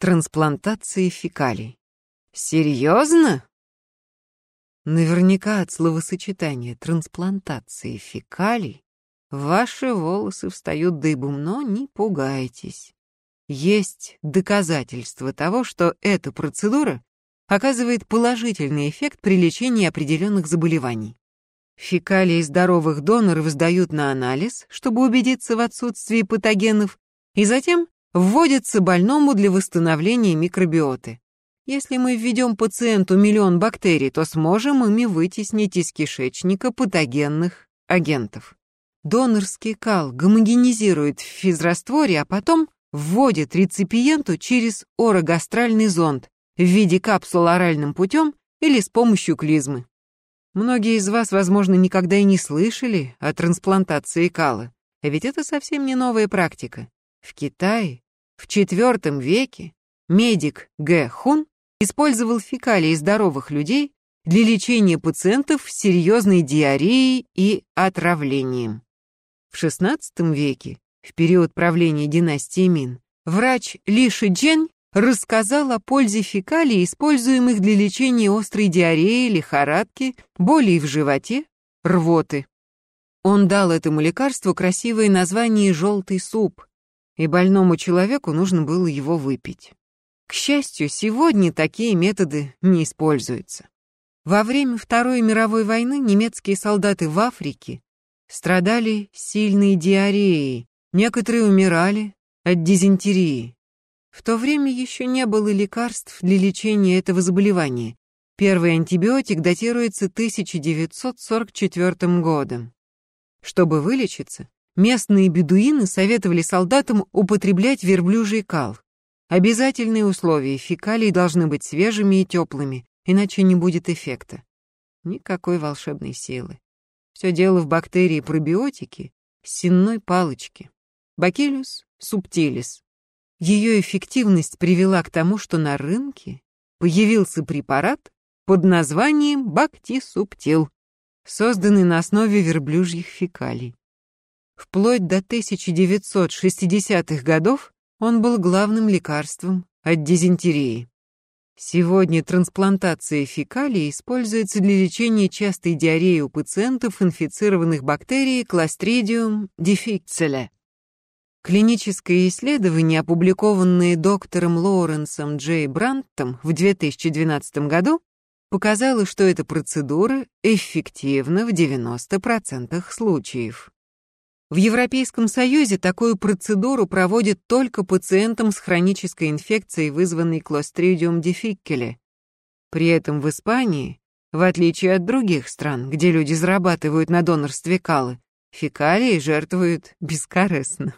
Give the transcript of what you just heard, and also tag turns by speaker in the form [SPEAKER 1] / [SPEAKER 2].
[SPEAKER 1] трансплантации фекалий. Серьезно? Наверняка от словосочетания трансплантации фекалий ваши волосы встают дыбом, но не пугайтесь. Есть доказательства того, что эта процедура оказывает положительный эффект при лечении определенных заболеваний. Фекалии здоровых доноров сдают на анализ, чтобы убедиться в отсутствии патогенов, и затем вводятся больному для восстановления микробиоты. Если мы введем пациенту миллион бактерий, то сможем ими вытеснить из кишечника патогенных агентов. Донорский кал гомогенизирует в физрастворе, а потом вводит реципиенту через орогастральный зонд, в виде капсул оральным путем или с помощью клизмы. Многие из вас, возможно, никогда и не слышали о трансплантации кала, ведь это совсем не новая практика. В Китае в IV веке медик Г. Хун использовал фекалии здоровых людей для лечения пациентов с серьезной диареей и отравлением. В XVI веке, в период правления династии Мин, врач Ли Шиджен рассказал о пользе фекалий, используемых для лечения острой диареи, лихорадки, болей в животе, рвоты. Он дал этому лекарству красивое название «желтый суп», и больному человеку нужно было его выпить. К счастью, сегодня такие методы не используются. Во время Второй мировой войны немецкие солдаты в Африке страдали сильной диареей, некоторые умирали от дизентерии. В то время еще не было лекарств для лечения этого заболевания. Первый антибиотик датируется 1944 годом. Чтобы вылечиться, местные бедуины советовали солдатам употреблять верблюжий кал. Обязательные условия фекалий должны быть свежими и теплыми, иначе не будет эффекта. Никакой волшебной силы. Все дело в бактерии пробиотики, сенной палочке. Бакилюс субтилис. Ее эффективность привела к тому, что на рынке появился препарат под названием Бактисубтил, созданный на основе верблюжьих фекалий. Вплоть до 1960-х годов он был главным лекарством от дизентерии. Сегодня трансплантация фекалий используется для лечения частой диареи у пациентов, инфицированных бактерией Clostridium difficile. Клиническое исследование, опубликованное доктором Лоуренсом Джей Брантом в 2012 году, показало, что эта процедура эффективна в 90% случаев. В Европейском Союзе такую процедуру проводят только пациентам с хронической инфекцией, вызванной Clostridium difficile. При этом в Испании, в отличие от других стран, где люди зарабатывают на донорстве калы, фекалии жертвуют бескорыстно.